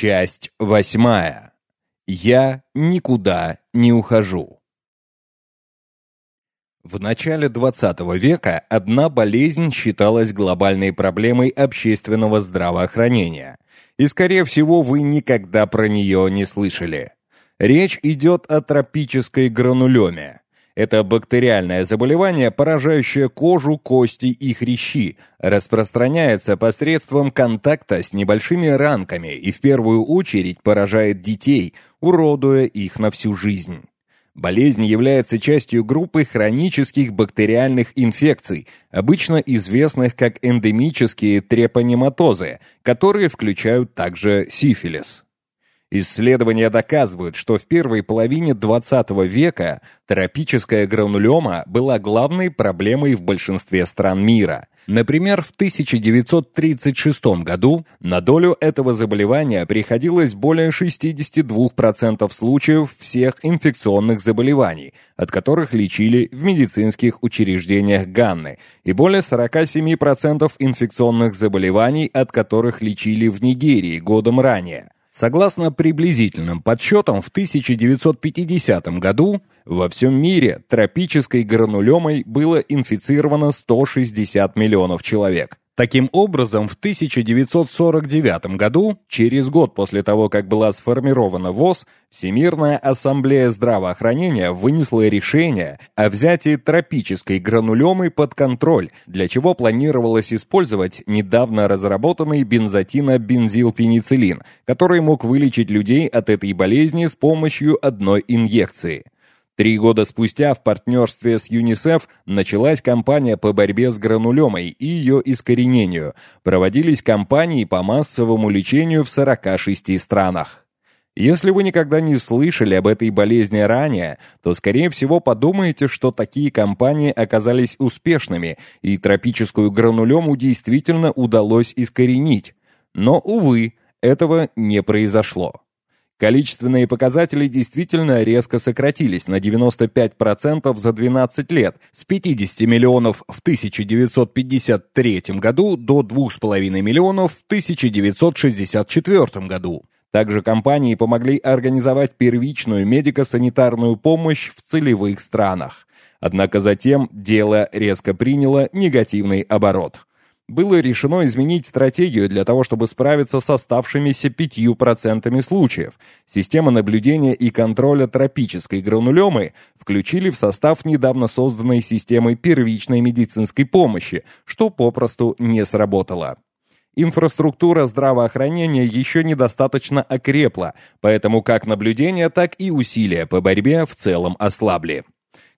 Часть восьмая. Я никуда не ухожу. В начале 20 века одна болезнь считалась глобальной проблемой общественного здравоохранения, и, скорее всего, вы никогда про нее не слышали. Речь идет о тропической гранулеме. Это бактериальное заболевание, поражающее кожу, кости и хрящи, распространяется посредством контакта с небольшими ранками и в первую очередь поражает детей, уродуя их на всю жизнь. Болезнь является частью группы хронических бактериальных инфекций, обычно известных как эндемические трепанематозы, которые включают также сифилис. Исследования доказывают, что в первой половине 20 века тропическая гранулема была главной проблемой в большинстве стран мира. Например, в 1936 году на долю этого заболевания приходилось более 62% случаев всех инфекционных заболеваний, от которых лечили в медицинских учреждениях Ганны, и более 47% инфекционных заболеваний, от которых лечили в Нигерии годом ранее. Согласно приблизительным подсчетам, в 1950 году во всем мире тропической гранулемой было инфицировано 160 миллионов человек. Таким образом, в 1949 году, через год после того, как была сформирована ВОЗ, Всемирная ассамблея здравоохранения вынесла решение о взятии тропической гранулемы под контроль, для чего планировалось использовать недавно разработанный бензотинобензилпенициллин, который мог вылечить людей от этой болезни с помощью одной инъекции. Три года спустя в партнерстве с ЮНИСЕФ началась кампания по борьбе с гранулемой и ее искоренению. Проводились кампании по массовому лечению в 46 странах. Если вы никогда не слышали об этой болезни ранее, то, скорее всего, подумаете, что такие кампании оказались успешными, и тропическую гранулему действительно удалось искоренить. Но, увы, этого не произошло. Количественные показатели действительно резко сократились на 95% за 12 лет, с 50 миллионов в 1953 году до 2,5 миллионов в 1964 году. Также компании помогли организовать первичную медико-санитарную помощь в целевых странах. Однако затем дело резко приняло негативный оборот было решено изменить стратегию для того, чтобы справиться с оставшимися 5% случаев. Система наблюдения и контроля тропической гранулемы включили в состав недавно созданной системы первичной медицинской помощи, что попросту не сработало. Инфраструктура здравоохранения еще недостаточно окрепла, поэтому как наблюдение, так и усилия по борьбе в целом ослабли.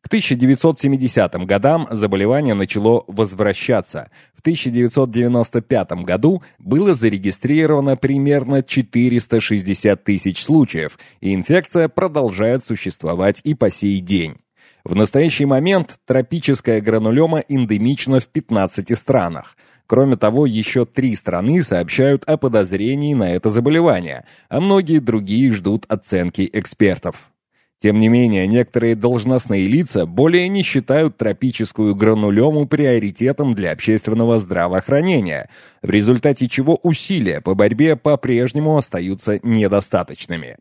К 1970 годам заболевание начало возвращаться. В 1995 году было зарегистрировано примерно 460 тысяч случаев, и инфекция продолжает существовать и по сей день. В настоящий момент тропическая гранулема эндемична в 15 странах. Кроме того, еще три страны сообщают о подозрении на это заболевание, а многие другие ждут оценки экспертов. Тем не менее, некоторые должностные лица более не считают тропическую гранулему приоритетом для общественного здравоохранения, в результате чего усилия по борьбе по-прежнему остаются недостаточными.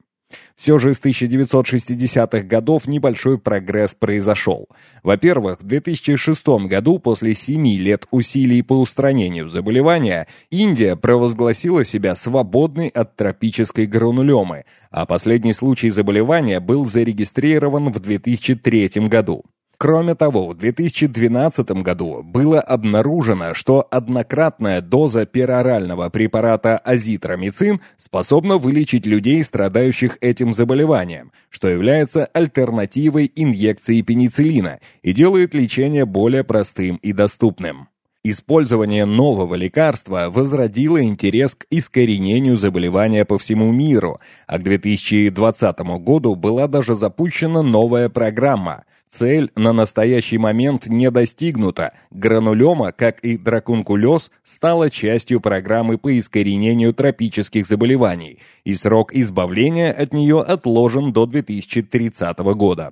Все же с 1960-х годов небольшой прогресс произошел. Во-первых, в 2006 году, после семи лет усилий по устранению заболевания, Индия провозгласила себя свободной от тропической гранулемы, а последний случай заболевания был зарегистрирован в 2003 году. Кроме того, в 2012 году было обнаружено, что однократная доза перорального препарата азитромицин способна вылечить людей, страдающих этим заболеванием, что является альтернативой инъекции пенициллина и делает лечение более простым и доступным. Использование нового лекарства возродило интерес к искоренению заболевания по всему миру, а к 2020 году была даже запущена новая программа – Цель на настоящий момент не достигнута. Гранулема, как и дракункулез, стала частью программы по искоренению тропических заболеваний, и срок избавления от нее отложен до 2030 года.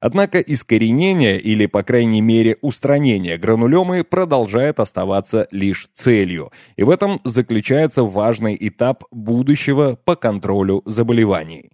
Однако искоренение или, по крайней мере, устранение гранулемы продолжает оставаться лишь целью, и в этом заключается важный этап будущего по контролю заболеваний.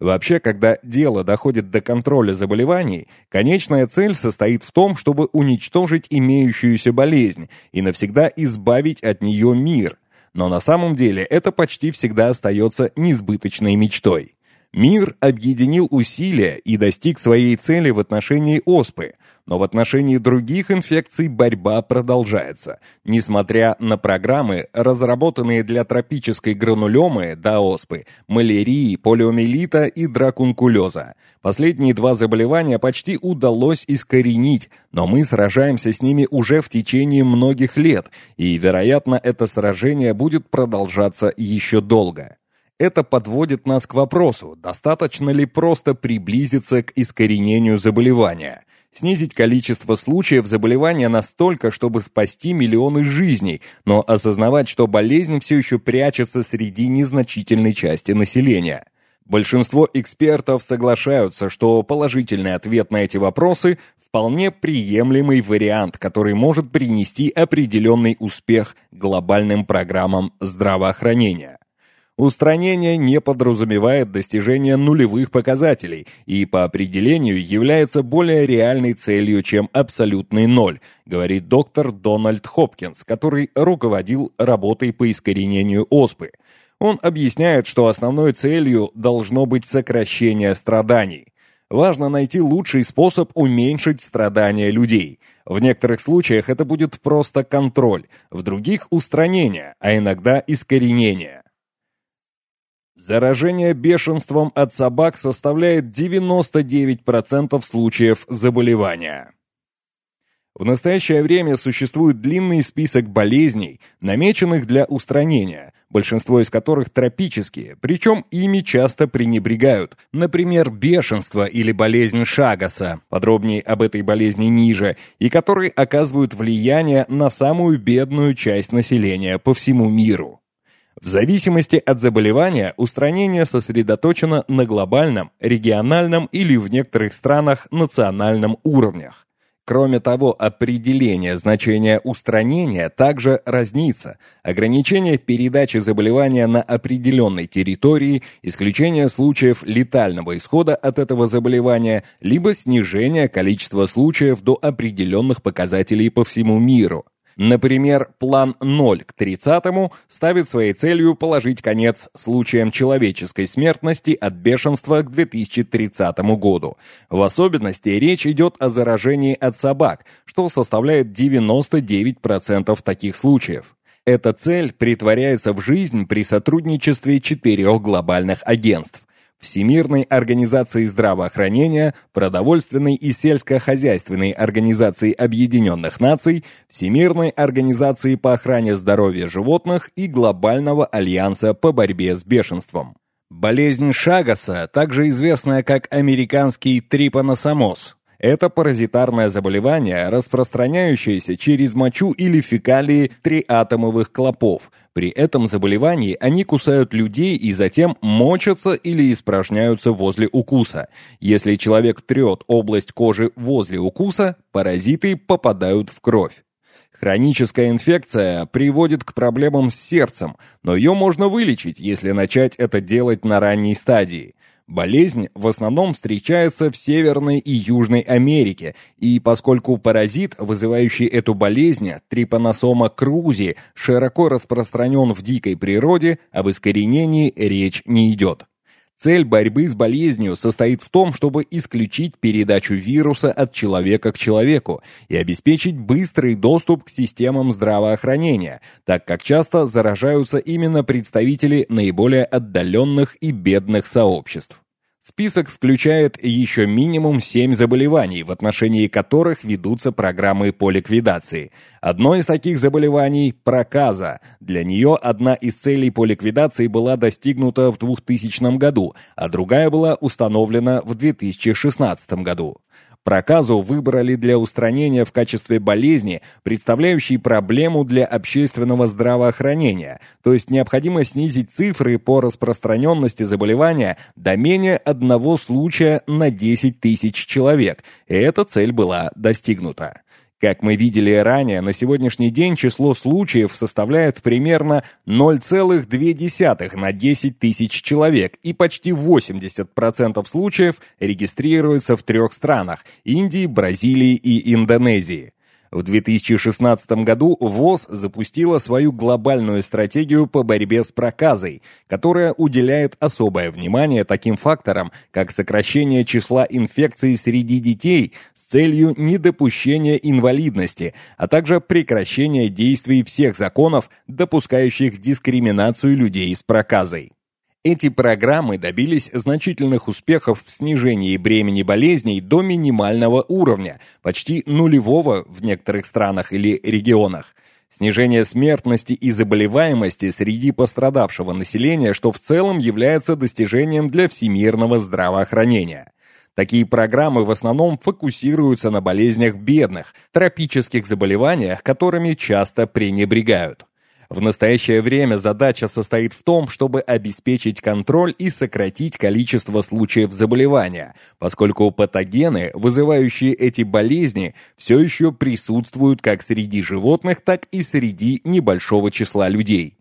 Вообще, когда дело доходит до контроля заболеваний, конечная цель состоит в том, чтобы уничтожить имеющуюся болезнь и навсегда избавить от нее мир. Но на самом деле это почти всегда остается несбыточной мечтой. Мир объединил усилия и достиг своей цели в отношении оспы, но в отношении других инфекций борьба продолжается, несмотря на программы, разработанные для тропической гранулемы до оспы, малярии, полиомиелита и дракункулеза. Последние два заболевания почти удалось искоренить, но мы сражаемся с ними уже в течение многих лет, и, вероятно, это сражение будет продолжаться еще долго. Это подводит нас к вопросу, достаточно ли просто приблизиться к искоренению заболевания, снизить количество случаев заболевания настолько, чтобы спасти миллионы жизней, но осознавать, что болезнь все еще прячется среди незначительной части населения. Большинство экспертов соглашаются, что положительный ответ на эти вопросы вполне приемлемый вариант, который может принести определенный успех глобальным программам здравоохранения. Устранение не подразумевает достижение нулевых показателей и по определению является более реальной целью, чем абсолютный ноль, говорит доктор Дональд Хопкинс, который руководил работой по искоренению оспы. Он объясняет, что основной целью должно быть сокращение страданий. Важно найти лучший способ уменьшить страдания людей. В некоторых случаях это будет просто контроль, в других – устранение, а иногда искоренение. Заражение бешенством от собак составляет 99% случаев заболевания. В настоящее время существует длинный список болезней, намеченных для устранения, большинство из которых тропические, причем ими часто пренебрегают. Например, бешенство или болезнь Шагаса, подробнее об этой болезни ниже, и которые оказывают влияние на самую бедную часть населения по всему миру. В зависимости от заболевания устранение сосредоточено на глобальном, региональном или в некоторых странах национальном уровнях. Кроме того, определение значения устранения также разнится. Ограничение передачи заболевания на определенной территории, исключение случаев летального исхода от этого заболевания, либо снижение количества случаев до определенных показателей по всему миру. Например, план 0 к 30 ставит своей целью положить конец случаям человеческой смертности от бешенства к 2030 году. В особенности речь идет о заражении от собак, что составляет 99% таких случаев. Эта цель притворяется в жизнь при сотрудничестве четырех глобальных агентств. Всемирной организации здравоохранения, Продовольственной и сельскохозяйственной организации Объединенных Наций, Всемирной организации по охране здоровья животных и Глобального альянса по борьбе с бешенством. Болезнь Шагаса, также известная как американский трипаносомоз, это паразитарное заболевание, распространяющееся через мочу или фекалии триатомовых клопов. При этом заболевании они кусают людей и затем мочатся или испражняются возле укуса. Если человек трет область кожи возле укуса, паразиты попадают в кровь. Хроническая инфекция приводит к проблемам с сердцем, но ее можно вылечить, если начать это делать на ранней стадии. Болезнь в основном встречается в Северной и Южной Америке, и поскольку паразит, вызывающий эту болезнь, трипаносома крузи, широко распространен в дикой природе, об искоренении речь не идет. Цель борьбы с болезнью состоит в том, чтобы исключить передачу вируса от человека к человеку и обеспечить быстрый доступ к системам здравоохранения, так как часто заражаются именно представители наиболее отдаленных и бедных сообществ. Список включает еще минимум 7 заболеваний, в отношении которых ведутся программы по ликвидации. Одно из таких заболеваний – проказа. Для нее одна из целей по ликвидации была достигнута в 2000 году, а другая была установлена в 2016 году. Проказу выбрали для устранения в качестве болезни, представляющей проблему для общественного здравоохранения, то есть необходимо снизить цифры по распространенности заболевания до менее одного случая на 10 тысяч человек, и эта цель была достигнута. Как мы видели ранее, на сегодняшний день число случаев составляет примерно 0,2 на 10 тысяч человек, и почти 80% случаев регистрируются в трех странах – Индии, Бразилии и Индонезии. В 2016 году ВОЗ запустила свою глобальную стратегию по борьбе с проказой, которая уделяет особое внимание таким факторам, как сокращение числа инфекций среди детей с целью недопущения инвалидности, а также прекращение действий всех законов, допускающих дискриминацию людей с проказой. Эти программы добились значительных успехов в снижении бремени болезней до минимального уровня, почти нулевого в некоторых странах или регионах. Снижение смертности и заболеваемости среди пострадавшего населения, что в целом является достижением для всемирного здравоохранения. Такие программы в основном фокусируются на болезнях бедных, тропических заболеваниях, которыми часто пренебрегают. В настоящее время задача состоит в том, чтобы обеспечить контроль и сократить количество случаев заболевания, поскольку патогены, вызывающие эти болезни, все еще присутствуют как среди животных, так и среди небольшого числа людей.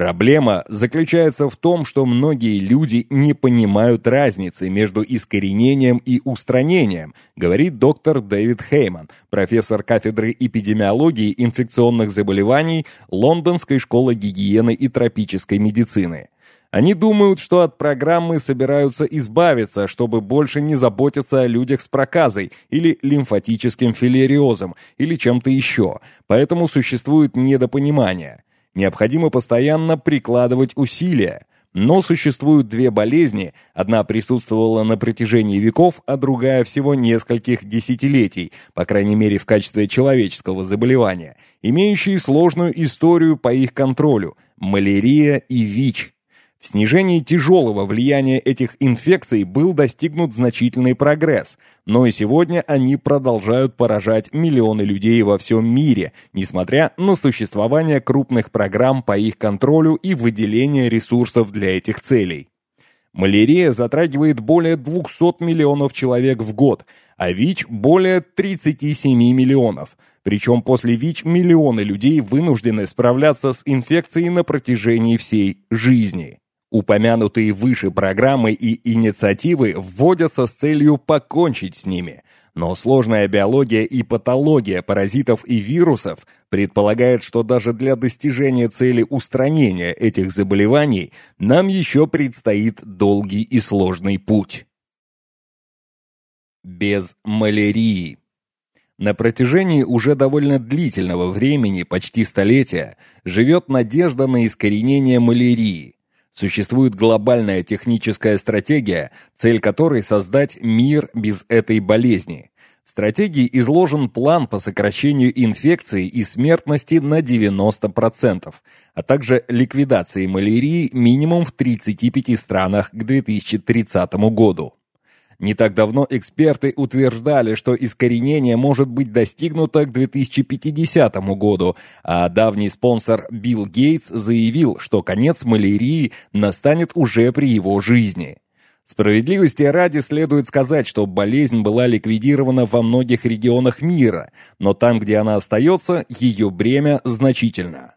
Проблема заключается в том, что многие люди не понимают разницы между искоренением и устранением, говорит доктор Дэвид Хейман, профессор кафедры эпидемиологии инфекционных заболеваний Лондонской школы гигиены и тропической медицины. Они думают, что от программы собираются избавиться, чтобы больше не заботиться о людях с проказой или лимфатическим филариозом или чем-то еще, поэтому существует недопонимание. Необходимо постоянно прикладывать усилия. Но существуют две болезни, одна присутствовала на протяжении веков, а другая всего нескольких десятилетий, по крайней мере в качестве человеческого заболевания, имеющие сложную историю по их контролю – малярия и ВИЧ – в снижении тяжелого влияния этих инфекций был достигнут значительный прогресс, но и сегодня они продолжают поражать миллионы людей во всем мире, несмотря на существование крупных программ по их контролю и выделение ресурсов для этих целей. Малярия затрагивает более 200 миллионов человек в год, а ВИЧ более 37 миллионов. Причем после ВИЧ миллионы людей вынуждены справляться с инфекцией на протяжении всей жизни. Упомянутые выше программы и инициативы вводятся с целью покончить с ними, но сложная биология и патология паразитов и вирусов предполагает, что даже для достижения цели устранения этих заболеваний нам еще предстоит долгий и сложный путь. Без малярии. На протяжении уже довольно длительного времени, почти столетия, живет надежда на искоренение малярии – Существует глобальная техническая стратегия, цель которой создать мир без этой болезни. В стратегии изложен план по сокращению инфекции и смертности на 90%, а также ликвидации малярии минимум в 35 странах к 2030 году. Не так давно эксперты утверждали, что искоренение может быть достигнуто к 2050 году, а давний спонсор Билл Гейтс заявил, что конец малярии настанет уже при его жизни. Справедливости ради следует сказать, что болезнь была ликвидирована во многих регионах мира, но там, где она остается, ее бремя значительно.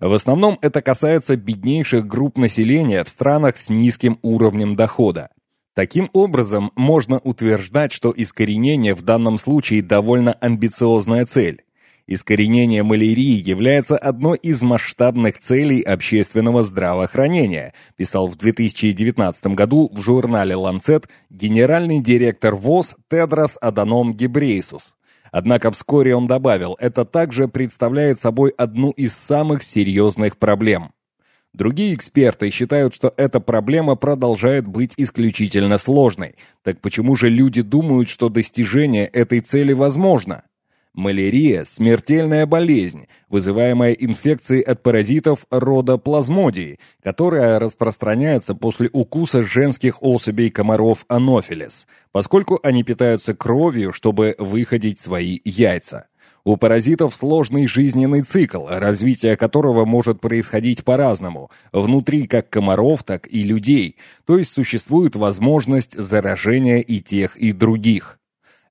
В основном это касается беднейших групп населения в странах с низким уровнем дохода. Таким образом, можно утверждать, что искоренение в данном случае довольно амбициозная цель. Искоренение малярии является одной из масштабных целей общественного здравоохранения, писал в 2019 году в журнале Lancet генеральный директор ВОЗ Тедрос Аданом Гебрейсус. Однако вскоре он добавил, это также представляет собой одну из самых серьезных проблем. Другие эксперты считают, что эта проблема продолжает быть исключительно сложной. Так почему же люди думают, что достижение этой цели возможно? Малярия – смертельная болезнь, вызываемая инфекцией от паразитов рода плазмодии, которая распространяется после укуса женских особей комаров анофилис, поскольку они питаются кровью, чтобы выходить свои яйца. У паразитов сложный жизненный цикл, развитие которого может происходить по-разному, внутри как комаров, так и людей, то есть существует возможность заражения и тех, и других.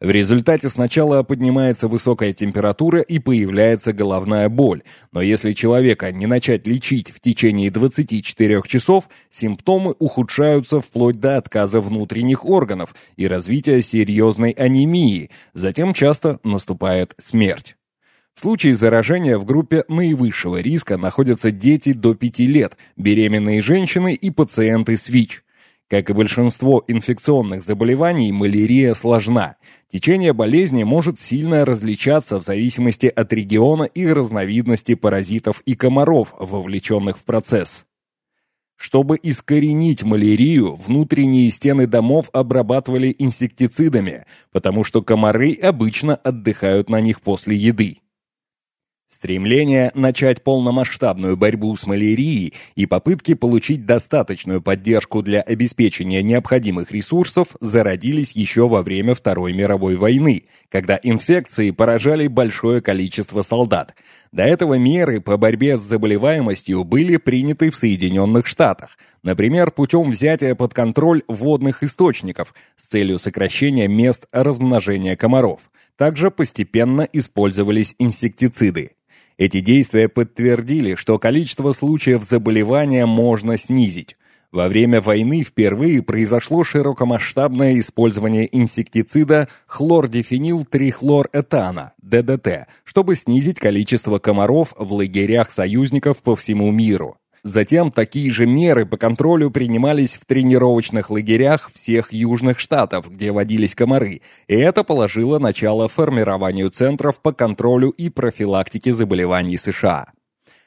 В результате сначала поднимается высокая температура и появляется головная боль, но если человека не начать лечить в течение 24 часов, симптомы ухудшаются вплоть до отказа внутренних органов и развития серьезной анемии, затем часто наступает смерть. В случае заражения в группе наивысшего риска находятся дети до 5 лет, беременные женщины и пациенты с ВИЧ. Как и большинство инфекционных заболеваний, малярия сложна. Течение болезни может сильно различаться в зависимости от региона и разновидности паразитов и комаров, вовлеченных в процесс. Чтобы искоренить малярию, внутренние стены домов обрабатывали инсектицидами, потому что комары обычно отдыхают на них после еды. Стремление начать полномасштабную борьбу с малярией и попытки получить достаточную поддержку для обеспечения необходимых ресурсов зародились еще во время Второй мировой войны, когда инфекции поражали большое количество солдат. До этого меры по борьбе с заболеваемостью были приняты в Соединенных Штатах, например, путем взятия под контроль водных источников с целью сокращения мест размножения комаров. Также постепенно использовались инсектициды. Эти действия подтвердили, что количество случаев заболевания можно снизить. Во время войны впервые произошло широкомасштабное использование инсектицида хлордифенилтрихлоретана, ДДТ, чтобы снизить количество комаров в лагерях союзников по всему миру. Затем такие же меры по контролю принимались в тренировочных лагерях всех южных штатов, где водились комары, и это положило начало формированию центров по контролю и профилактике заболеваний США.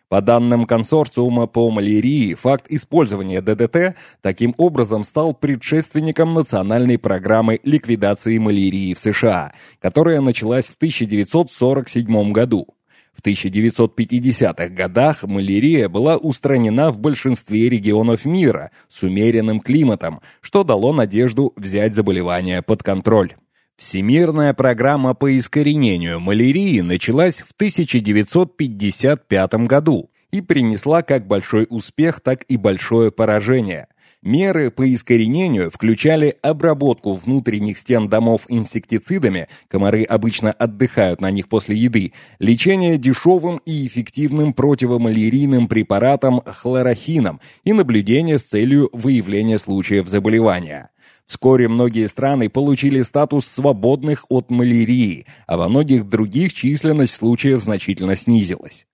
По данным консорциума по малярии, факт использования ДДТ таким образом стал предшественником национальной программы ликвидации малярии в США, которая началась в 1947 году. В 1950-х годах малярия была устранена в большинстве регионов мира с умеренным климатом, что дало надежду взять заболевание под контроль. Всемирная программа по искоренению малярии началась в 1955 году и принесла как большой успех, так и большое поражение. Меры по искоренению включали обработку внутренних стен домов инсектицидами, комары обычно отдыхают на них после еды, лечение дешевым и эффективным противомалярийным препаратом хлорохином и наблюдение с целью выявления случаев заболевания. Вскоре многие страны получили статус свободных от малярии, а во многих других численность случаев значительно снизилась.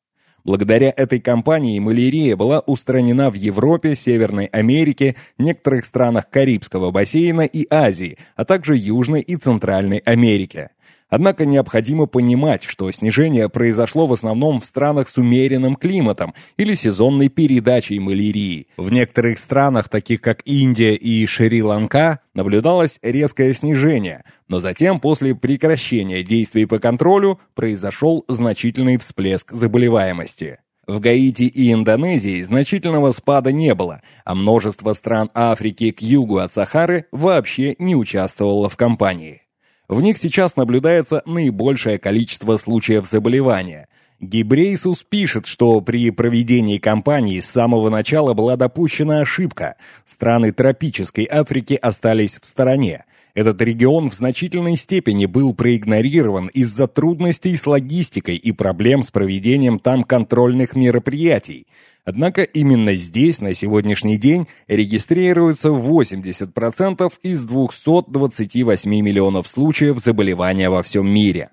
Благодаря этой кампании малярия была устранена в Европе, Северной Америке, некоторых странах Карибского бассейна и Азии, а также Южной и Центральной Америке. Однако необходимо понимать, что снижение произошло в основном в странах с умеренным климатом или сезонной передачей малярии. В некоторых странах, таких как Индия и Шри-Ланка, наблюдалось резкое снижение, но затем после прекращения действий по контролю произошел значительный всплеск заболеваемости. В Гаити и Индонезии значительного спада не было, а множество стран Африки к югу от Сахары вообще не участвовало в кампании. В них сейчас наблюдается наибольшее количество случаев заболевания. Гибрейсус пишет, что при проведении кампании с самого начала была допущена ошибка. Страны тропической Африки остались в стороне. Этот регион в значительной степени был проигнорирован из-за трудностей с логистикой и проблем с проведением там контрольных мероприятий. Однако именно здесь на сегодняшний день регистрируется 80% из 228 миллионов случаев заболевания во всем мире.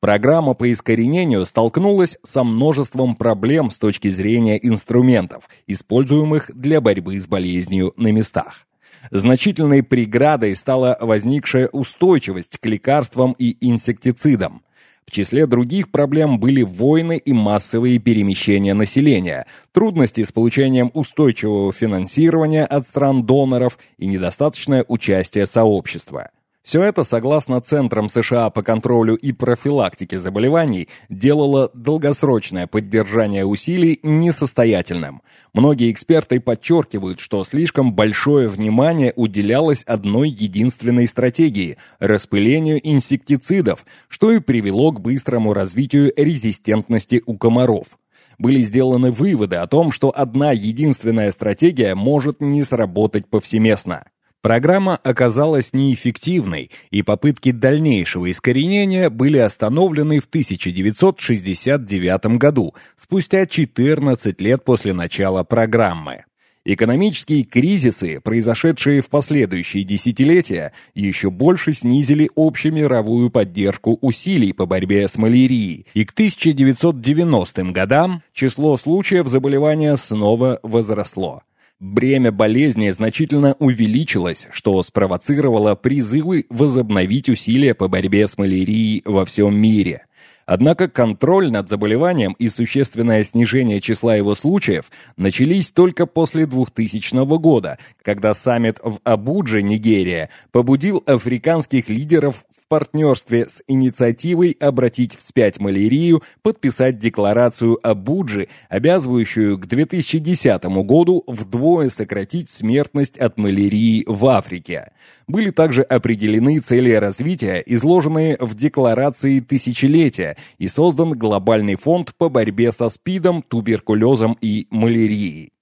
Программа по искоренению столкнулась со множеством проблем с точки зрения инструментов, используемых для борьбы с болезнью на местах. Значительной преградой стала возникшая устойчивость к лекарствам и инсектицидам. В числе других проблем были войны и массовые перемещения населения, трудности с получением устойчивого финансирования от стран-доноров и недостаточное участие сообщества. Все это, согласно Центрам США по контролю и профилактике заболеваний, делало долгосрочное поддержание усилий несостоятельным. Многие эксперты подчеркивают, что слишком большое внимание уделялось одной единственной стратегии – распылению инсектицидов, что и привело к быстрому развитию резистентности у комаров были сделаны выводы о том, что одна единственная стратегия может не сработать повсеместно. Программа оказалась неэффективной, и попытки дальнейшего искоренения были остановлены в 1969 году, спустя 14 лет после начала программы. Экономические кризисы, произошедшие в последующие десятилетия, еще больше снизили общемировую поддержку усилий по борьбе с малярией, и к 1990 годам число случаев заболевания снова возросло. Бремя болезни значительно увеличилось, что спровоцировало призывы возобновить усилия по борьбе с малярией во всем мире. Однако контроль над заболеванием и существенное снижение числа его случаев начались только после 2000 года, когда саммит в Абудже, Нигерия, побудил африканских лидеров в партнерстве с инициативой обратить вспять малярию подписать декларацию Абуджи, обязывающую к 2010 году вдвое сократить смертность от малярии в Африке. Были также определены цели развития, изложенные в декларации тысячелетия, и создан глобальный фонд по борьбе со СПИДом, туберкулезом и малярией.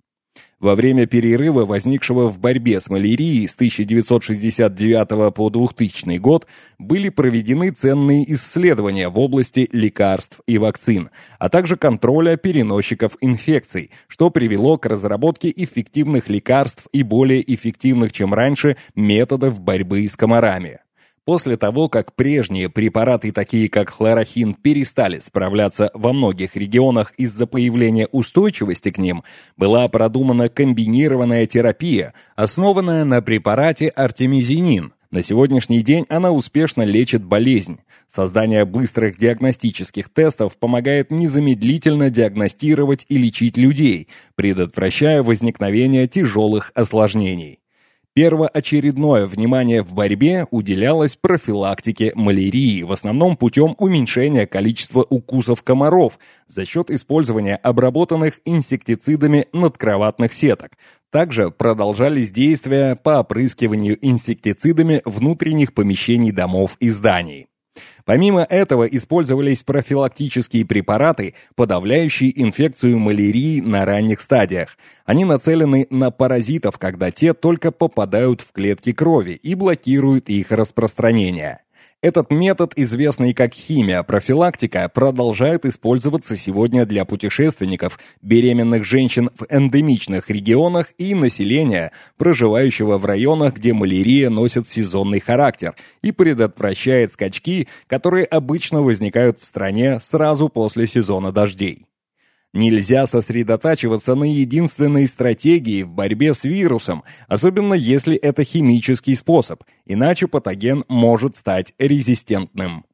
Во время перерыва, возникшего в борьбе с малярией с 1969 по 2000 год, были проведены ценные исследования в области лекарств и вакцин, а также контроля переносчиков инфекций, что привело к разработке эффективных лекарств и более эффективных, чем раньше, методов борьбы с комарами. После того, как прежние препараты, такие как хлорохин, перестали справляться во многих регионах из-за появления устойчивости к ним, была продумана комбинированная терапия, основанная на препарате артемизинин. На сегодняшний день она успешно лечит болезнь. Создание быстрых диагностических тестов помогает незамедлительно диагностировать и лечить людей, предотвращая возникновение тяжелых осложнений. Первоочередное внимание в борьбе уделялось профилактике малярии, в основном путем уменьшения количества укусов комаров за счет использования обработанных инсектицидами надкроватных сеток. Также продолжались действия по опрыскиванию инсектицидами внутренних помещений домов и зданий. Помимо этого использовались профилактические препараты, подавляющие инфекцию малярии на ранних стадиях. Они нацелены на паразитов, когда те только попадают в клетки крови и блокируют их распространение. Этот метод, известный как химия-профилактика, продолжает использоваться сегодня для путешественников, беременных женщин в эндемичных регионах и населения, проживающего в районах, где малярия носит сезонный характер и предотвращает скачки, которые обычно возникают в стране сразу после сезона дождей. Нельзя сосредотачиваться на единственной стратегии в борьбе с вирусом, особенно если это химический способ, иначе патоген может стать резистентным.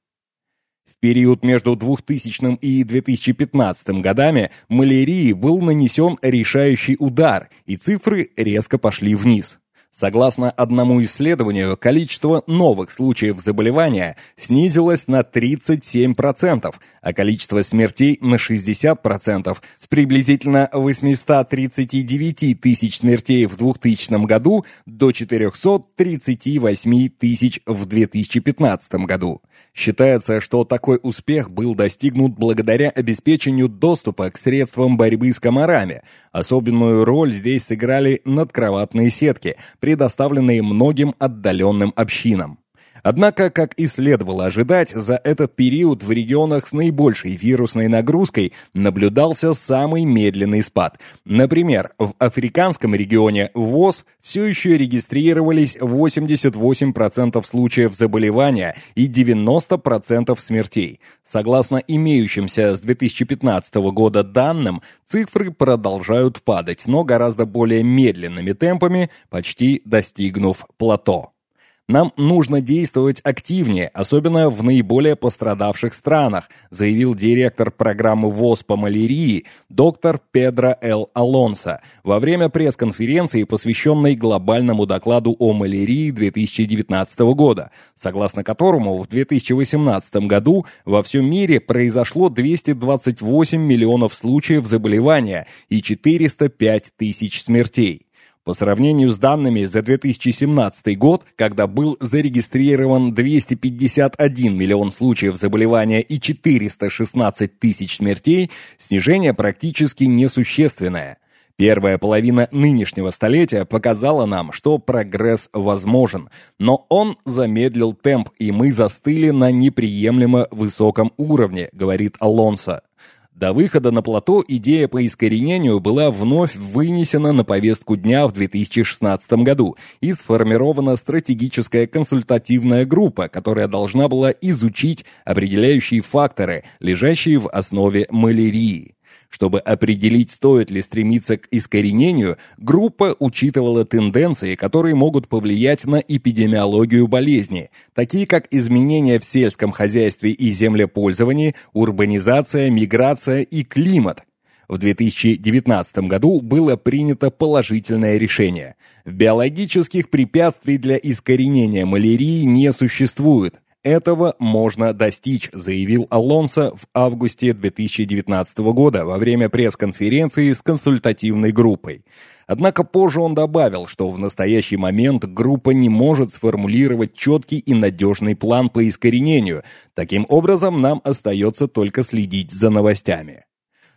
В период между 2000 и 2015 годами малярии был нанесен решающий удар, и цифры резко пошли вниз. Согласно одному исследованию, количество новых случаев заболевания снизилось на 37%, а количество смертей на 60%, с приблизительно 839 тысяч смертей в 2000 году до 438 тысяч в 2015 году. Считается, что такой успех был достигнут благодаря обеспечению доступа к средствам борьбы с комарами. Особенную роль здесь сыграли надкроватные сетки, предоставленные многим отдаленным общинам. Однако, как и следовало ожидать, за этот период в регионах с наибольшей вирусной нагрузкой наблюдался самый медленный спад. Например, в африканском регионе ВОЗ все еще регистрировались 88% случаев заболевания и 90% смертей. Согласно имеющимся с 2015 года данным, цифры продолжают падать, но гораздо более медленными темпами, почти достигнув плато. Нам нужно действовать активнее, особенно в наиболее пострадавших странах, заявил директор программы ВОЗ по малярии доктор Педро Л. Алонсо во время пресс-конференции, посвященной глобальному докладу о малярии 2019 года, согласно которому в 2018 году во всем мире произошло 228 миллионов случаев заболевания и 405 тысяч смертей. По сравнению с данными за 2017 год, когда был зарегистрирован 251 миллион случаев заболевания и 416 тысяч смертей, снижение практически несущественное. Первая половина нынешнего столетия показала нам, что прогресс возможен, но он замедлил темп, и мы застыли на неприемлемо высоком уровне, говорит Алонсо. До выхода на плато идея по искоренению была вновь вынесена на повестку дня в 2016 году и сформирована стратегическая консультативная группа, которая должна была изучить определяющие факторы, лежащие в основе малярии. Чтобы определить, стоит ли стремиться к искоренению, группа учитывала тенденции, которые могут повлиять на эпидемиологию болезни, такие как изменения в сельском хозяйстве и землепользовании, урбанизация, миграция и климат. В 2019 году было принято положительное решение. В биологических препятствий для искоренения малярии не существует. Этого можно достичь, заявил Алонсо в августе 2019 года во время пресс-конференции с консультативной группой. Однако позже он добавил, что в настоящий момент группа не может сформулировать четкий и надежный план по искоренению. Таким образом, нам остается только следить за новостями.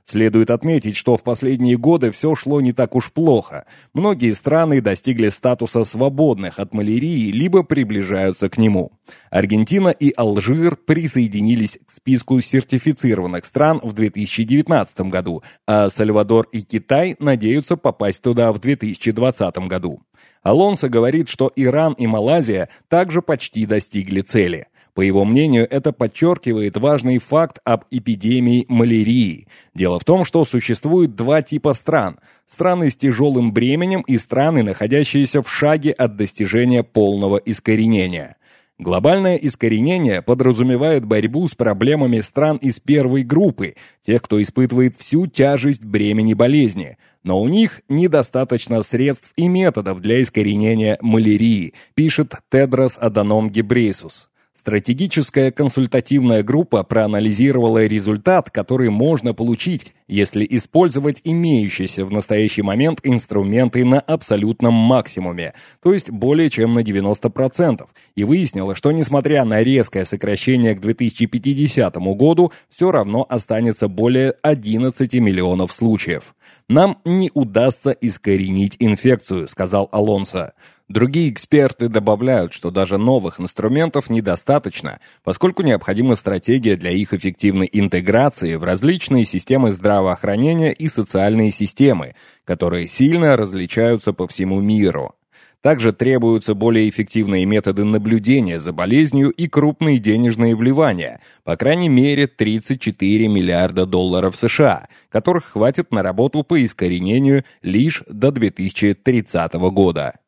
Следует отметить, что в последние годы все шло не так уж плохо. Многие страны достигли статуса свободных от малярии, либо приближаются к нему. Аргентина и Алжир присоединились к списку сертифицированных стран в 2019 году, а Сальвадор и Китай надеются попасть туда в 2020 году. Алонсо говорит, что Иран и Малайзия также почти достигли цели – по его мнению, это подчеркивает важный факт об эпидемии малярии. Дело в том, что существует два типа стран. Страны с тяжелым бременем и страны, находящиеся в шаге от достижения полного искоренения. Глобальное искоренение подразумевает борьбу с проблемами стран из первой группы, тех, кто испытывает всю тяжесть бремени болезни. Но у них недостаточно средств и методов для искоренения малярии, пишет Тедрос Аданом Гебрейсус. Стратегическая консультативная группа проанализировала результат, который можно получить, если использовать имеющиеся в настоящий момент инструменты на абсолютном максимуме, то есть более чем на 90%, и выяснила, что несмотря на резкое сокращение к 2050 году, все равно останется более 11 миллионов случаев. «Нам не удастся искоренить инфекцию», — сказал Алонсо. Другие эксперты добавляют, что даже новых инструментов недостаточно, поскольку необходима стратегия для их эффективной интеграции в различные системы здравоохранения и социальные системы, которые сильно различаются по всему миру. Также требуются более эффективные методы наблюдения за болезнью и крупные денежные вливания, по крайней мере 34 миллиарда долларов США, которых хватит на работу по искоренению лишь до 2030 года.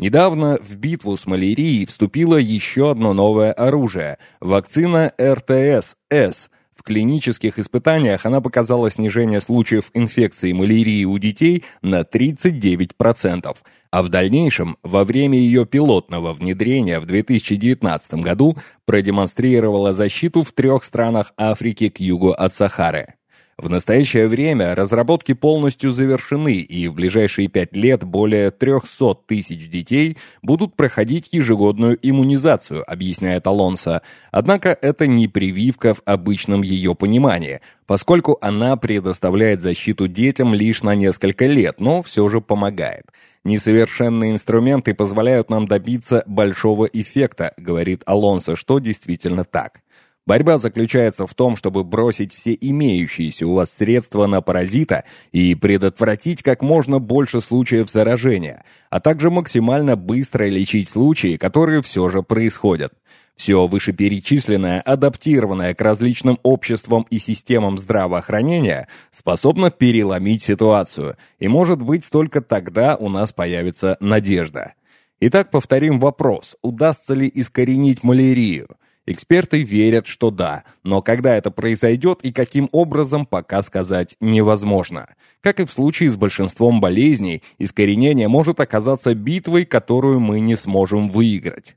Недавно в битву с малярией вступило еще одно новое оружие – вакцина РТС-С. В клинических испытаниях она показала снижение случаев инфекции малярии у детей на 39%, а в дальнейшем, во время ее пилотного внедрения в 2019 году, продемонстрировала защиту в трех странах Африки к югу от Сахары. В настоящее время разработки полностью завершены, и в ближайшие пять лет более 300 тысяч детей будут проходить ежегодную иммунизацию, объясняет Алонсо. Однако это не прививка в обычном ее понимании, поскольку она предоставляет защиту детям лишь на несколько лет, но все же помогает. Несовершенные инструменты позволяют нам добиться большого эффекта, говорит Алонсо, что действительно так. Борьба заключается в том, чтобы бросить все имеющиеся у вас средства на паразита и предотвратить как можно больше случаев заражения, а также максимально быстро лечить случаи, которые все же происходят. Все вышеперечисленное, адаптированное к различным обществам и системам здравоохранения, способно переломить ситуацию, и может быть только тогда у нас появится надежда. Итак, повторим вопрос, удастся ли искоренить малярию? Эксперты верят, что да, но когда это произойдет и каким образом, пока сказать невозможно. Как и в случае с большинством болезней, искоренение может оказаться битвой, которую мы не сможем выиграть.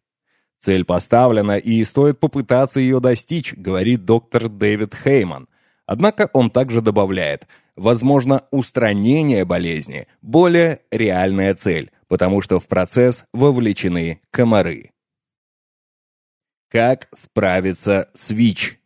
Цель поставлена, и стоит попытаться ее достичь, говорит доктор Дэвид Хейман. Однако он также добавляет, возможно, устранение болезни – более реальная цель, потому что в процесс вовлечены комары. Как справиться с ВИЧ?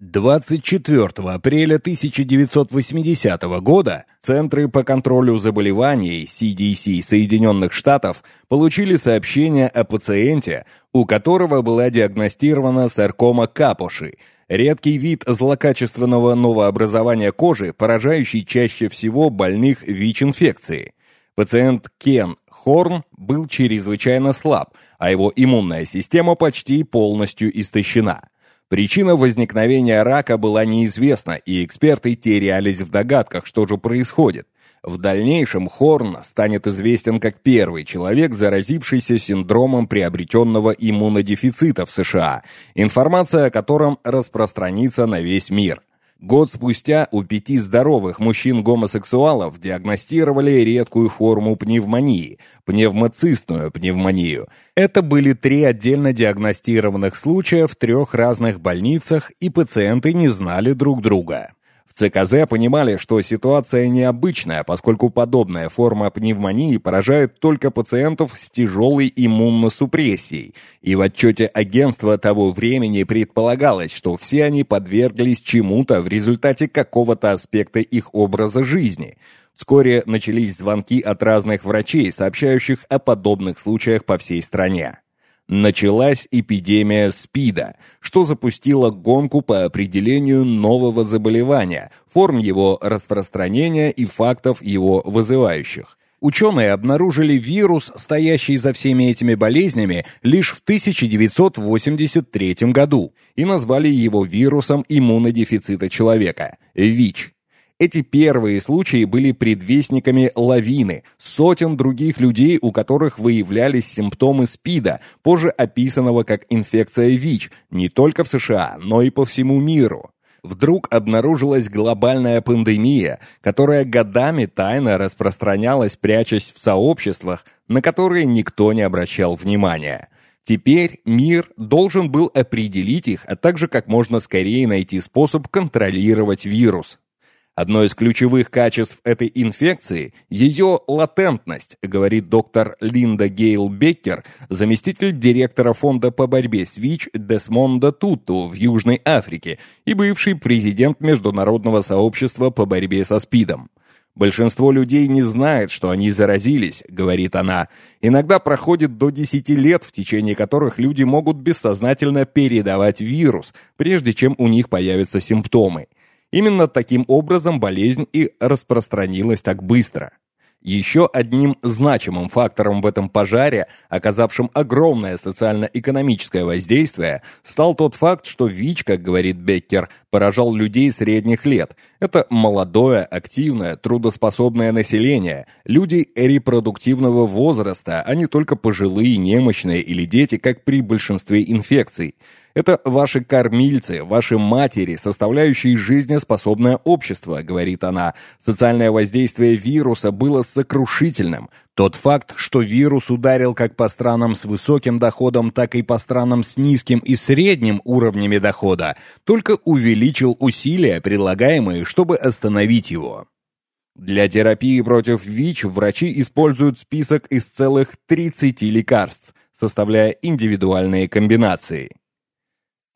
24 апреля 1980 года Центры по контролю заболеваний CDC Соединенных Штатов получили сообщение о пациенте, у которого была диагностирована саркома капуши, редкий вид злокачественного новообразования кожи, поражающий чаще всего больных ВИЧ-инфекцией. Пациент Кен Хорн был чрезвычайно слаб, а его иммунная система почти полностью истощена. Причина возникновения рака была неизвестна, и эксперты терялись в догадках, что же происходит. В дальнейшем Хорн станет известен как первый человек, заразившийся синдромом приобретенного иммунодефицита в США, информация о котором распространится на весь мир. Год спустя у пяти здоровых мужчин-гомосексуалов диагностировали редкую форму пневмонии – пневмоцистную пневмонию. Это были три отдельно диагностированных случая в трех разных больницах, и пациенты не знали друг друга. ЦКЗ понимали, что ситуация необычная, поскольку подобная форма пневмонии поражает только пациентов с тяжелой иммуносупрессией, и в отчете агентства того времени предполагалось, что все они подверглись чему-то в результате какого-то аспекта их образа жизни. Вскоре начались звонки от разных врачей, сообщающих о подобных случаях по всей стране началась эпидемия СПИДа, что запустило гонку по определению нового заболевания, форм его распространения и фактов его вызывающих. Ученые обнаружили вирус, стоящий за всеми этими болезнями, лишь в 1983 году и назвали его вирусом иммунодефицита человека – ВИЧ. Эти первые случаи были предвестниками лавины, сотен других людей, у которых выявлялись симптомы СПИДа, позже описанного как инфекция ВИЧ, не только в США, но и по всему миру. Вдруг обнаружилась глобальная пандемия, которая годами тайно распространялась, прячась в сообществах, на которые никто не обращал внимания. Теперь мир должен был определить их, а также как можно скорее найти способ контролировать вирус. Одно из ключевых качеств этой инфекции – ее латентность, говорит доктор Линда Гейл Беккер, заместитель директора фонда по борьбе с ВИЧ Десмонда Туту в Южной Африке и бывший президент Международного сообщества по борьбе со СПИДом. «Большинство людей не знает, что они заразились», — говорит она. «Иногда проходит до 10 лет, в течение которых люди могут бессознательно передавать вирус, прежде чем у них появятся симптомы. Именно таким образом болезнь и распространилась так быстро. Еще одним значимым фактором в этом пожаре, оказавшим огромное социально-экономическое воздействие, стал тот факт, что ВИЧ, как говорит Беккер, поражал людей средних лет. Это молодое, активное, трудоспособное население, люди репродуктивного возраста, а не только пожилые, немощные или дети, как при большинстве инфекций. Это ваши кормильцы, ваши матери, составляющие жизнеспособное общество, говорит она. Социальное воздействие вируса было сокрушительным. Тот факт, что вирус ударил как по странам с высоким доходом, так и по странам с низким и средним уровнями дохода, только увеличил усилия, прилагаемые, чтобы остановить его. Для терапии против ВИЧ врачи используют список из целых 30 лекарств, составляя индивидуальные комбинации.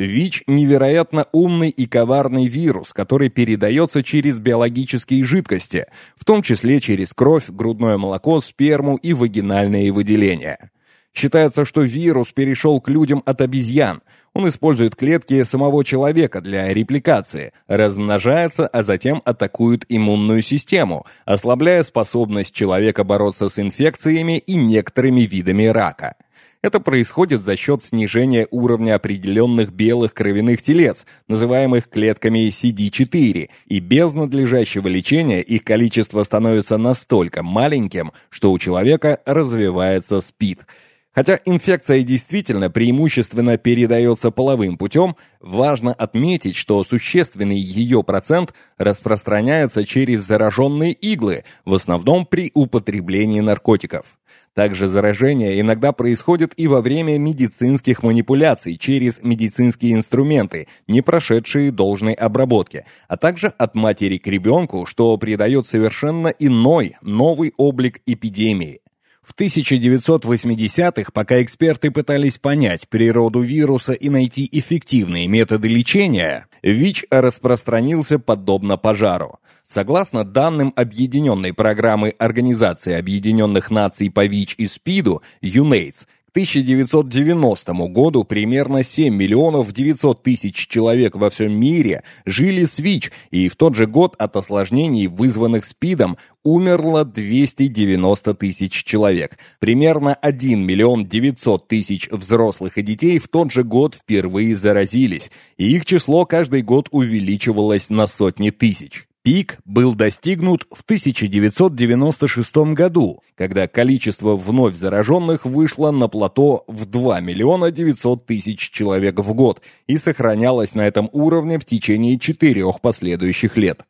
ВИЧ – невероятно умный и коварный вирус, который передается через биологические жидкости, в том числе через кровь, грудное молоко, сперму и вагинальные выделения. Считается, что вирус перешел к людям от обезьян. Он использует клетки самого человека для репликации, размножается, а затем атакует иммунную систему, ослабляя способность человека бороться с инфекциями и некоторыми видами рака. Это происходит за счет снижения уровня определенных белых кровяных телец, называемых клетками CD4, и без надлежащего лечения их количество становится настолько маленьким, что у человека развивается СПИД. Хотя инфекция действительно преимущественно передается половым путем, важно отметить, что существенный ее процент распространяется через зараженные иглы, в основном при употреблении наркотиков. Также заражение иногда происходит и во время медицинских манипуляций через медицинские инструменты, не прошедшие должной обработки, а также от матери к ребенку, что придает совершенно иной, новый облик эпидемии. В 1980-х, пока эксперты пытались понять природу вируса и найти эффективные методы лечения, ВИЧ распространился подобно пожару. Согласно данным Объединенной программы Организации Объединенных Наций по ВИЧ и СПИДу, UNAIDS, 1990 году примерно 7 миллионов 900 тысяч человек во всем мире жили с ВИЧ, и в тот же год от осложнений, вызванных СПИДом, умерло 290 тысяч человек. Примерно 1 миллион 900 тысяч взрослых и детей в тот же год впервые заразились, и их число каждый год увеличивалось на сотни тысяч. Пик был достигнут в 1996 году, когда количество вновь зараженных вышло на плато в 2 миллиона 900 тысяч человек в год и сохранялось на этом уровне в течение четырех последующих лет.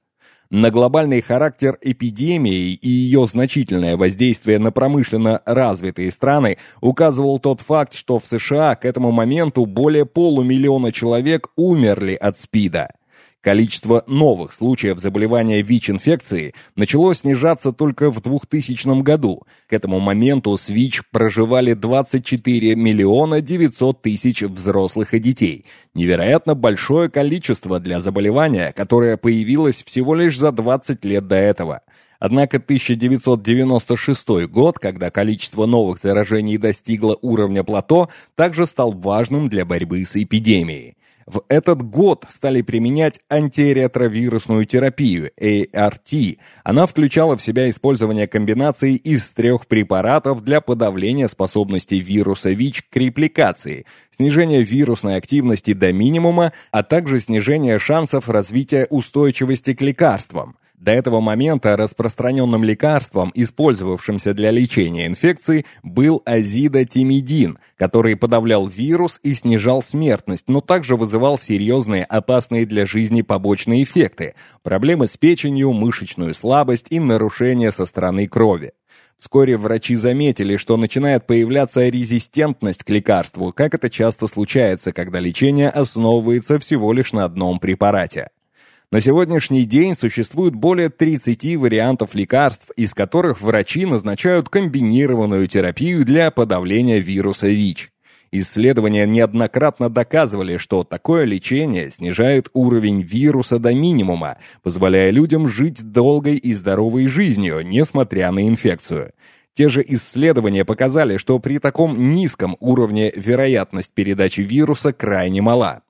На глобальный характер эпидемии и ее значительное воздействие на промышленно развитые страны указывал тот факт, что в США к этому моменту более полумиллиона человек умерли от СПИДа. Количество новых случаев заболевания ВИЧ-инфекцией начало снижаться только в 2000 году. К этому моменту с ВИЧ проживали 24 миллиона 900 тысяч взрослых и детей. Невероятно большое количество для заболевания, которое появилось всего лишь за 20 лет до этого. Однако 1996 год, когда количество новых заражений достигло уровня плато, также стал важным для борьбы с эпидемией. В этот год стали применять антиретровирусную терапию, ART. Она включала в себя использование комбинаций из трех препаратов для подавления способности вируса ВИЧ к репликации, снижение вирусной активности до минимума, а также снижение шансов развития устойчивости к лекарствам. До этого момента распространенным лекарством, использовавшимся для лечения инфекции, был азидотимидин, который подавлял вирус и снижал смертность, но также вызывал серьезные опасные для жизни побочные эффекты, проблемы с печенью, мышечную слабость и нарушения со стороны крови. Вскоре врачи заметили, что начинает появляться резистентность к лекарству, как это часто случается, когда лечение основывается всего лишь на одном препарате. На сегодняшний день существует более 30 вариантов лекарств, из которых врачи назначают комбинированную терапию для подавления вируса ВИЧ. Исследования неоднократно доказывали, что такое лечение снижает уровень вируса до минимума, позволяя людям жить долгой и здоровой жизнью, несмотря на инфекцию. Те же исследования показали, что при таком низком уровне вероятность передачи вируса крайне мала.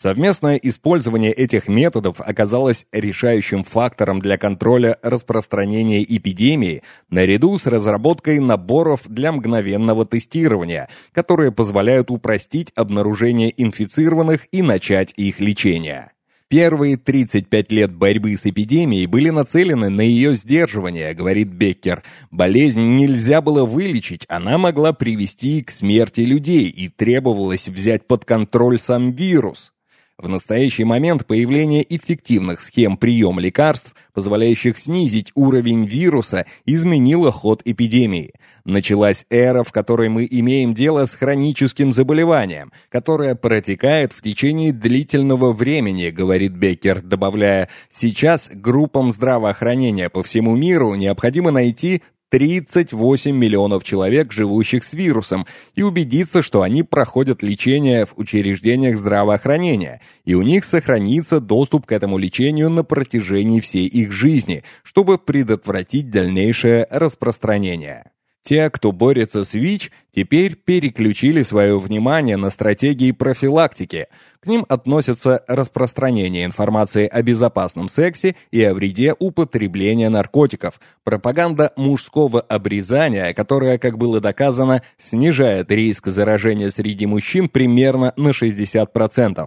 Совместное использование этих методов оказалось решающим фактором для контроля распространения эпидемии наряду с разработкой наборов для мгновенного тестирования, которые позволяют упростить обнаружение инфицированных и начать их лечение. Первые 35 лет борьбы с эпидемией были нацелены на ее сдерживание, говорит Беккер. Болезнь нельзя было вылечить, она могла привести к смерти людей и требовалось взять под контроль сам вирус. В настоящий момент появление эффективных схем приема лекарств, позволяющих снизить уровень вируса, изменило ход эпидемии. Началась эра, в которой мы имеем дело с хроническим заболеванием, которое протекает в течение длительного времени, говорит Беккер, добавляя, сейчас группам здравоохранения по всему миру необходимо найти 38 миллионов человек, живущих с вирусом, и убедиться, что они проходят лечение в учреждениях здравоохранения, и у них сохранится доступ к этому лечению на протяжении всей их жизни, чтобы предотвратить дальнейшее распространение. Те, кто борется с ВИЧ, теперь переключили свое внимание на стратегии профилактики. К ним относятся распространение информации о безопасном сексе и о вреде употребления наркотиков, пропаганда мужского обрезания, которая, как было доказано, снижает риск заражения среди мужчин примерно на 60%.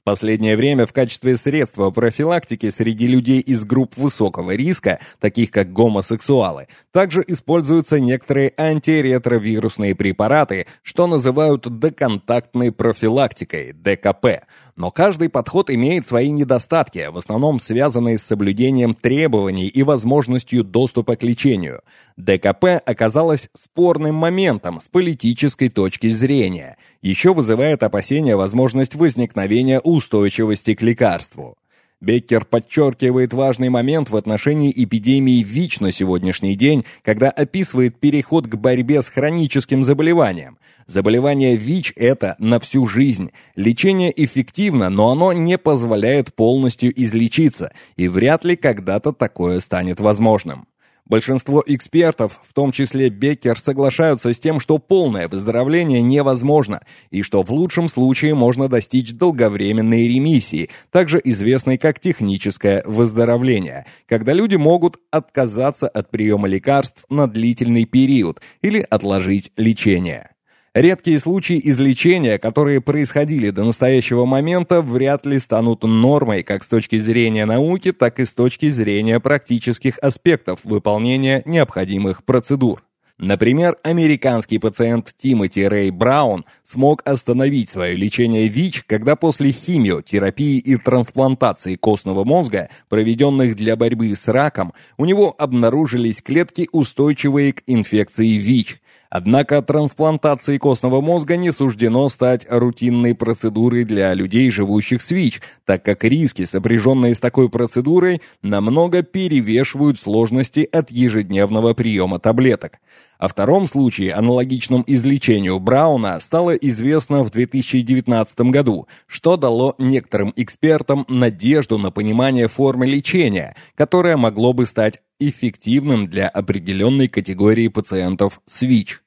В последнее время в качестве средства профилактики среди людей из групп высокого риска, таких как гомосексуалы, также используются некоторые антиретровирусные препараты, что называют доконтактной профилактикой, ДКП. Но каждый подход имеет свои недостатки, в основном связанные с соблюдением требований и возможностью доступа к лечению. ДКП оказалось спорным моментом с политической точки зрения. Еще вызывает опасения возможность возникновения устойчивости к лекарству. Беккер подчеркивает важный момент в отношении эпидемии ВИЧ на сегодняшний день, когда описывает переход к борьбе с хроническим заболеванием. Заболевание ВИЧ – это на всю жизнь. Лечение эффективно, но оно не позволяет полностью излечиться, и вряд ли когда-то такое станет возможным. Большинство экспертов, в том числе Беккер, соглашаются с тем, что полное выздоровление невозможно, и что в лучшем случае можно достичь долговременной ремиссии, также известной как техническое выздоровление, когда люди могут отказаться от приема лекарств на длительный период или отложить лечение. Редкие случаи излечения, которые происходили до настоящего момента, вряд ли станут нормой как с точки зрения науки, так и с точки зрения практических аспектов выполнения необходимых процедур. Например, американский пациент Тимоти Рэй Браун смог остановить свое лечение ВИЧ, когда после химиотерапии и трансплантации костного мозга, проведенных для борьбы с раком, у него обнаружились клетки, устойчивые к инфекции ВИЧ, Однако трансплантации костного мозга не суждено стать рутинной процедурой для людей, живущих с ВИЧ, так как риски, сопряженные с такой процедурой, намного перевешивают сложности от ежедневного приема таблеток. О втором случае, аналогичном излечению Брауна, стало известно в 2019 году, что дало некоторым экспертам надежду на понимание формы лечения, которое могло бы стать эффективным для определенной категории пациентов с ВИЧ.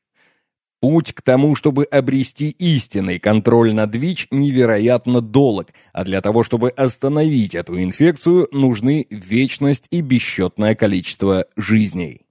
Путь к тому, чтобы обрести истинный контроль над ВИЧ, невероятно долг, а для того, чтобы остановить эту инфекцию, нужны вечность и бесчетное количество жизней.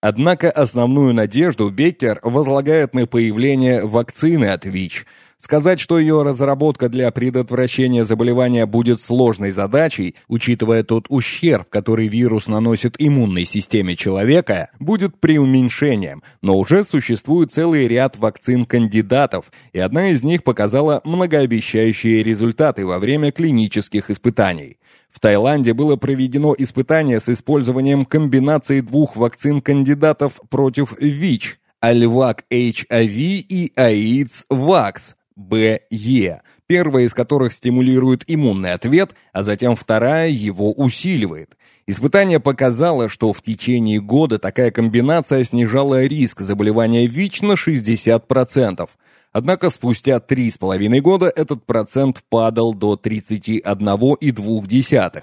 Однако основную надежду Беккер возлагает на появление вакцины от ВИЧ – Сказать, что ее разработка для предотвращения заболевания будет сложной задачей, учитывая тот ущерб, который вирус наносит иммунной системе человека, будет преуменьшением, но уже существует целый ряд вакцин-кандидатов, и одна из них показала многообещающие результаты во время клинических испытаний. В Таиланде было проведено испытание с использованием комбинации двух вакцин-кандидатов против ВИЧ – Альвак HIV и АИДС ВАКС – БЕ, первая из которых стимулирует иммунный ответ, а затем вторая его усиливает. Испытание показало, что в течение года такая комбинация снижала риск заболевания ВИЧ на 60%. Однако спустя 3,5 года этот процент падал до 31,2%.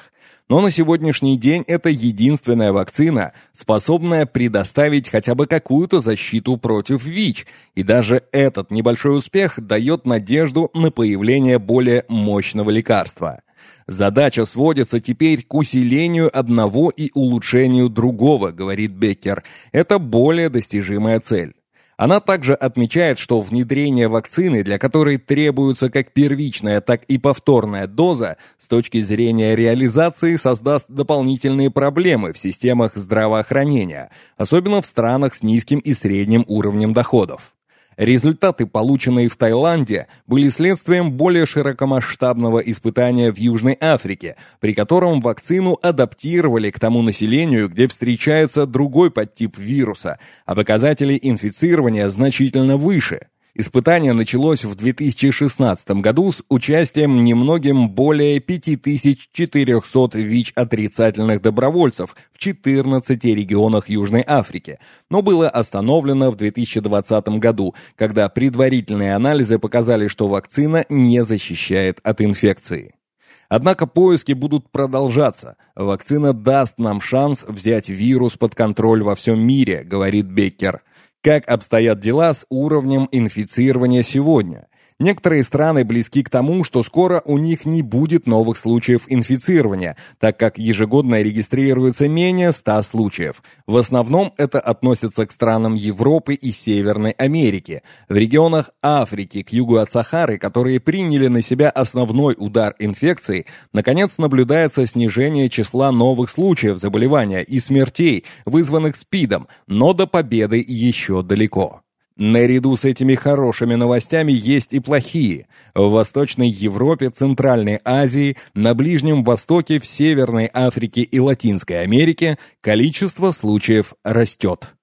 Но на сегодняшний день это единственная вакцина, способная предоставить хотя бы какую-то защиту против ВИЧ, и даже этот небольшой успех дает надежду на появление более мощного лекарства. Задача сводится теперь к усилению одного и улучшению другого, говорит Беккер. Это более достижимая цель. Она также отмечает, что внедрение вакцины, для которой требуется как первичная, так и повторная доза, с точки зрения реализации создаст дополнительные проблемы в системах здравоохранения, особенно в странах с низким и средним уровнем доходов. Результаты, полученные в Таиланде, были следствием более широкомасштабного испытания в Южной Африке, при котором вакцину адаптировали к тому населению, где встречается другой подтип вируса, а показатели инфицирования значительно выше – Испытание началось в 2016 году с участием немногим более 5400 ВИЧ-отрицательных добровольцев в 14 регионах Южной Африки, но было остановлено в 2020 году, когда предварительные анализы показали, что вакцина не защищает от инфекции. Однако поиски будут продолжаться. Вакцина даст нам шанс взять вирус под контроль во всем мире, говорит Беккер. Как обстоят дела с уровнем инфицирования сегодня? Некоторые страны близки к тому, что скоро у них не будет новых случаев инфицирования, так как ежегодно регистрируется менее 100 случаев. В основном это относится к странам Европы и Северной Америки. В регионах Африки к югу от Сахары, которые приняли на себя основной удар инфекции, наконец наблюдается снижение числа новых случаев заболевания и смертей, вызванных СПИДом, но до победы еще далеко. Наряду с этими хорошими новостями есть и плохие. В Восточной Европе, Центральной Азии, на Ближнем Востоке, в Северной Африке и Латинской Америке количество случаев растет.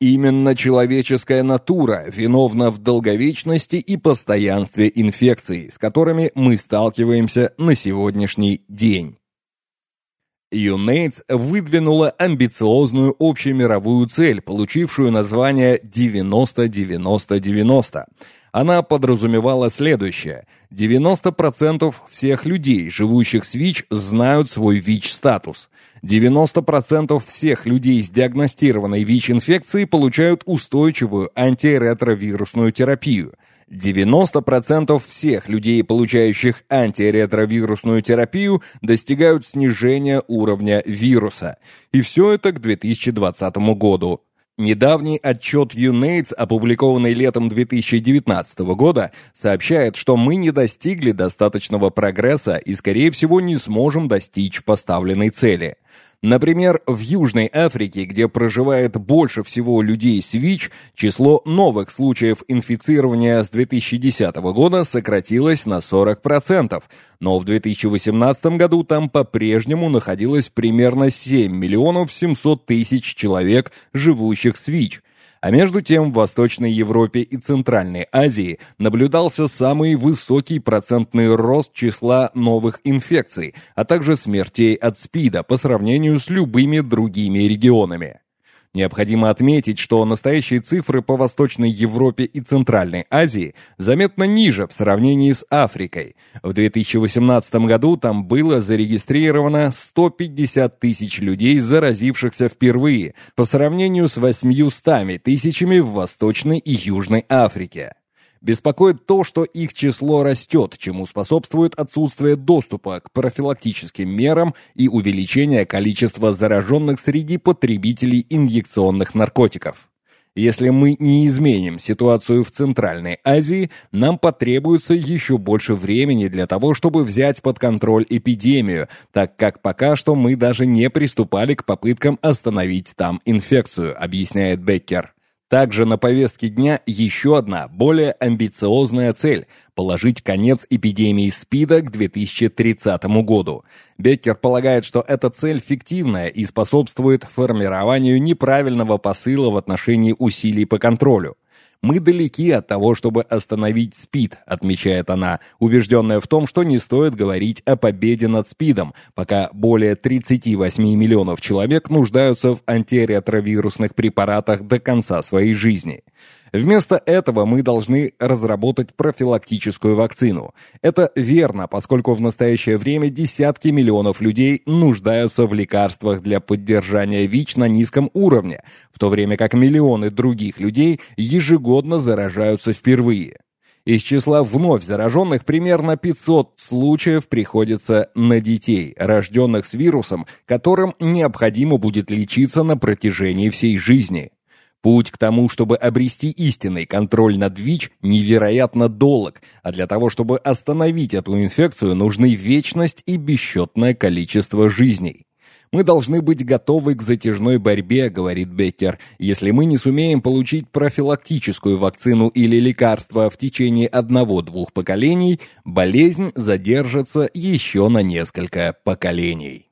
Именно человеческая натура виновна в долговечности и постоянстве инфекций, с которыми мы сталкиваемся на сегодняшний день. UNAIDS выдвинула амбициозную общемировую цель, получившую название 90-90-90. Она подразумевала следующее. 90% всех людей, живущих с ВИЧ, знают свой ВИЧ-статус. 90% всех людей с диагностированной ВИЧ-инфекцией получают устойчивую антиретровирусную терапию – 90% всех людей, получающих антиретровирусную терапию, достигают снижения уровня вируса. И все это к 2020 году. Недавний отчет UNAIDS, опубликованный летом 2019 года, сообщает, что мы не достигли достаточного прогресса и, скорее всего, не сможем достичь поставленной цели. Например, в Южной Африке, где проживает больше всего людей с ВИЧ, число новых случаев инфицирования с 2010 года сократилось на 40%, но в 2018 году там по-прежнему находилось примерно 7 миллионов 700 тысяч человек, живущих с ВИЧ – а между тем в Восточной Европе и Центральной Азии наблюдался самый высокий процентный рост числа новых инфекций, а также смертей от СПИДа по сравнению с любыми другими регионами. Необходимо отметить, что настоящие цифры по Восточной Европе и Центральной Азии заметно ниже в сравнении с Африкой. В 2018 году там было зарегистрировано 150 тысяч людей, заразившихся впервые, по сравнению с 800 тысячами в Восточной и Южной Африке. Беспокоит то, что их число растет, чему способствует отсутствие доступа к профилактическим мерам и увеличение количества зараженных среди потребителей инъекционных наркотиков. Если мы не изменим ситуацию в Центральной Азии, нам потребуется еще больше времени для того, чтобы взять под контроль эпидемию, так как пока что мы даже не приступали к попыткам остановить там инфекцию, объясняет Беккер. Также на повестке дня еще одна, более амбициозная цель – положить конец эпидемии СПИДа к 2030 году. Беккер полагает, что эта цель фиктивная и способствует формированию неправильного посыла в отношении усилий по контролю. «Мы далеки от того, чтобы остановить СПИД», отмечает она, убежденная в том, что не стоит говорить о победе над СПИДом, пока более 38 миллионов человек нуждаются в антиретровирусных препаратах до конца своей жизни. Вместо этого мы должны разработать профилактическую вакцину. Это верно, поскольку в настоящее время десятки миллионов людей нуждаются в лекарствах для поддержания ВИЧ на низком уровне, в то время как миллионы других людей ежегодно заражаются впервые. Из числа вновь зараженных примерно 500 случаев приходится на детей, рожденных с вирусом, которым необходимо будет лечиться на протяжении всей жизни. Путь к тому, чтобы обрести истинный контроль над ВИЧ, невероятно долг, а для того, чтобы остановить эту инфекцию, нужны вечность и бесчетное количество жизней. Мы должны быть готовы к затяжной борьбе, говорит Беккер. Если мы не сумеем получить профилактическую вакцину или лекарство в течение одного-двух поколений, болезнь задержится еще на несколько поколений.